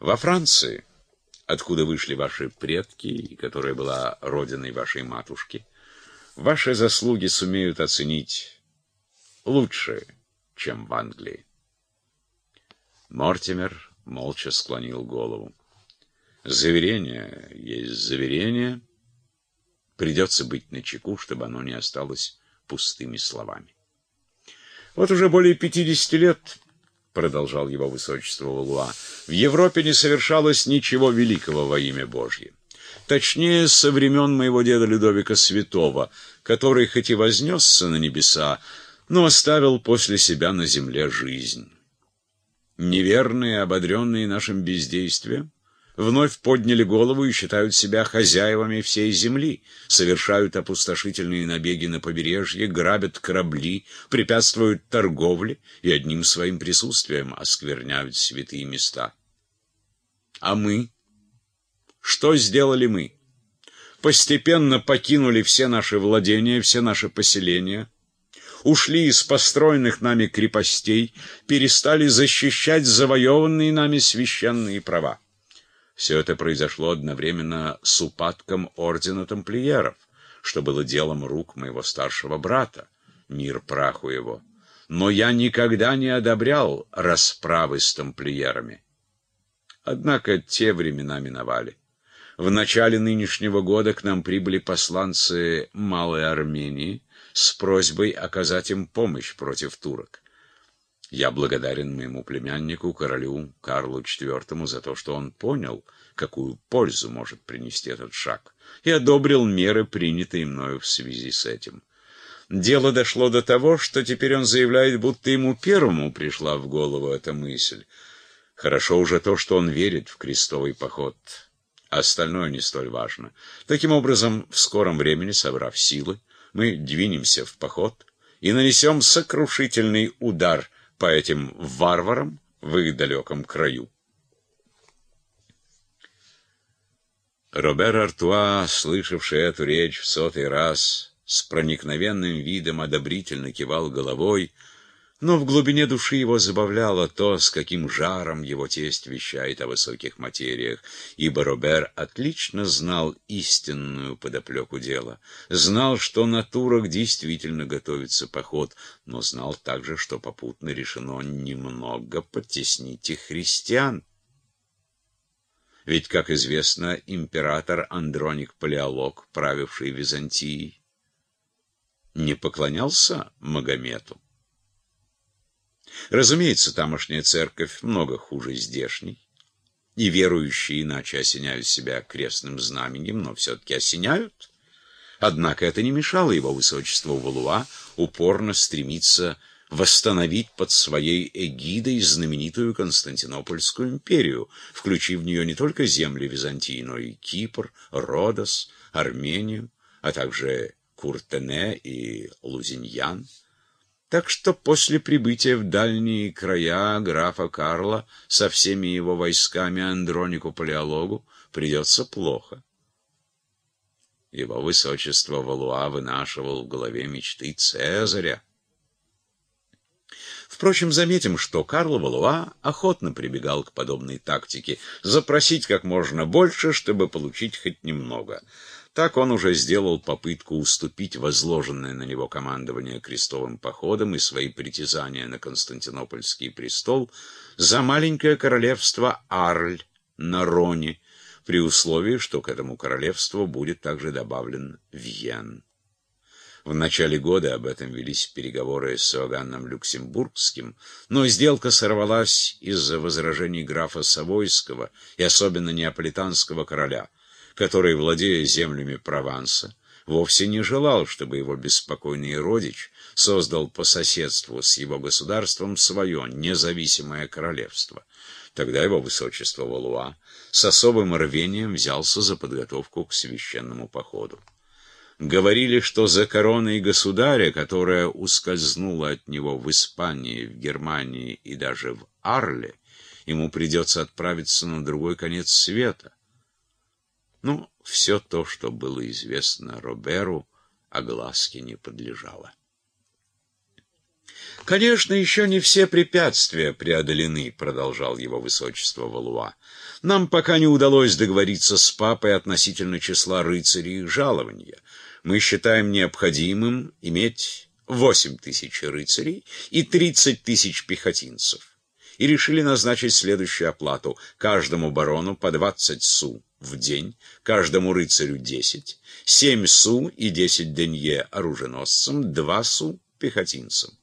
Во Франции, откуда вышли ваши предки и которая была родиной вашей матушки, ваши заслуги сумеют оценить лучше, чем в Англии. Мортимер молча склонил голову. Заверение есть заверение. Придется быть начеку, чтобы оно не осталось пустыми словами. Вот уже более пятидесяти лет, продолжал его высочество Валуа, в Европе не совершалось ничего великого во имя Божье. Точнее, со времен моего деда Людовика Святого, который хоть и вознесся на небеса, но оставил после себя на земле жизнь. Неверные, ободренные нашим бездействием, вновь подняли голову и считают себя хозяевами всей земли, совершают опустошительные набеги на побережье, грабят корабли, препятствуют торговле и одним своим присутствием оскверняют святые места. А мы? Что сделали мы? Постепенно покинули все наши владения, все наши поселения, ушли из построенных нами крепостей, перестали защищать завоеванные нами священные права. Все это произошло одновременно с упадком ордена тамплиеров, что было делом рук моего старшего брата, мир праху его. Но я никогда не одобрял расправы с тамплиерами. Однако те времена миновали. В начале нынешнего года к нам прибыли посланцы Малой Армении, с просьбой оказать им помощь против турок. Я благодарен моему племяннику, королю Карлу IV, за то, что он понял, какую пользу может принести этот шаг, и одобрил меры, принятые мною в связи с этим. Дело дошло до того, что теперь он заявляет, будто ему первому пришла в голову эта мысль. Хорошо уже то, что он верит в крестовый поход. Остальное не столь важно. Таким образом, в скором времени, собрав силы, мы двинемся в поход и нанесем сокрушительный удар по этим варварам в их далеком краю. Робер Артуа, слышавший эту речь в сотый раз, с проникновенным видом одобрительно кивал головой, но в глубине души его забавляло то, с каким жаром его тесть вещает о высоких материях, ибо Робер отлично знал истинную подоплеку дела, знал, что на турок действительно готовится поход, но знал также, что попутно решено немного подтеснить и христиан. Ведь, как известно, император Андроник Палеолог, правивший Византией, не поклонялся Магомету. Разумеется, тамошняя церковь много хуже здешней. И верующие иначе осеняют себя крестным знаменем, но все-таки осеняют. Однако это не мешало его высочеству Валуа упорно стремиться восстановить под своей эгидой знаменитую Константинопольскую империю, включив в нее не только земли Византии, но и Кипр, Родос, Армению, а также Куртене и Лузиньян. Так что после прибытия в дальние края графа Карла со всеми его войсками Андронику Палеологу придется плохо. Его высочество Валуа вынашивал в голове мечты Цезаря. Впрочем, заметим, что Карл Валуа охотно прибегал к подобной тактике — запросить как можно больше, чтобы получить хоть немного — так он уже сделал попытку уступить возложенное на него командование крестовым походом и свои притязания на Константинопольский престол за маленькое королевство Арль на Роне, при условии, что к этому королевству будет также добавлен Вьен. В начале года об этом велись переговоры с Иоганном Люксембургским, но сделка сорвалась из-за возражений графа Савойского и особенно неаполитанского короля – который, владея землями Прованса, вовсе не желал, чтобы его беспокойный родич создал по соседству с его государством свое независимое королевство. Тогда его высочество Валуа с особым рвением взялся за подготовку к священному походу. Говорили, что за короной государя, которая ускользнула от него в Испании, в Германии и даже в Арле, ему придется отправиться на другой конец света. Ну, все то, что было известно Роберу, огласке не подлежало. «Конечно, еще не все препятствия преодолены», — продолжал его высочество Валуа. «Нам пока не удалось договориться с папой относительно числа рыцарей и жалования. Мы считаем необходимым иметь восемь тысяч рыцарей и тридцать тысяч пехотинцев. И решили назначить следующую оплату. Каждому барону по двадцать су в день, каждому рыцарю десять, семь су и десять денье оруженосцам, два су пехотинцам.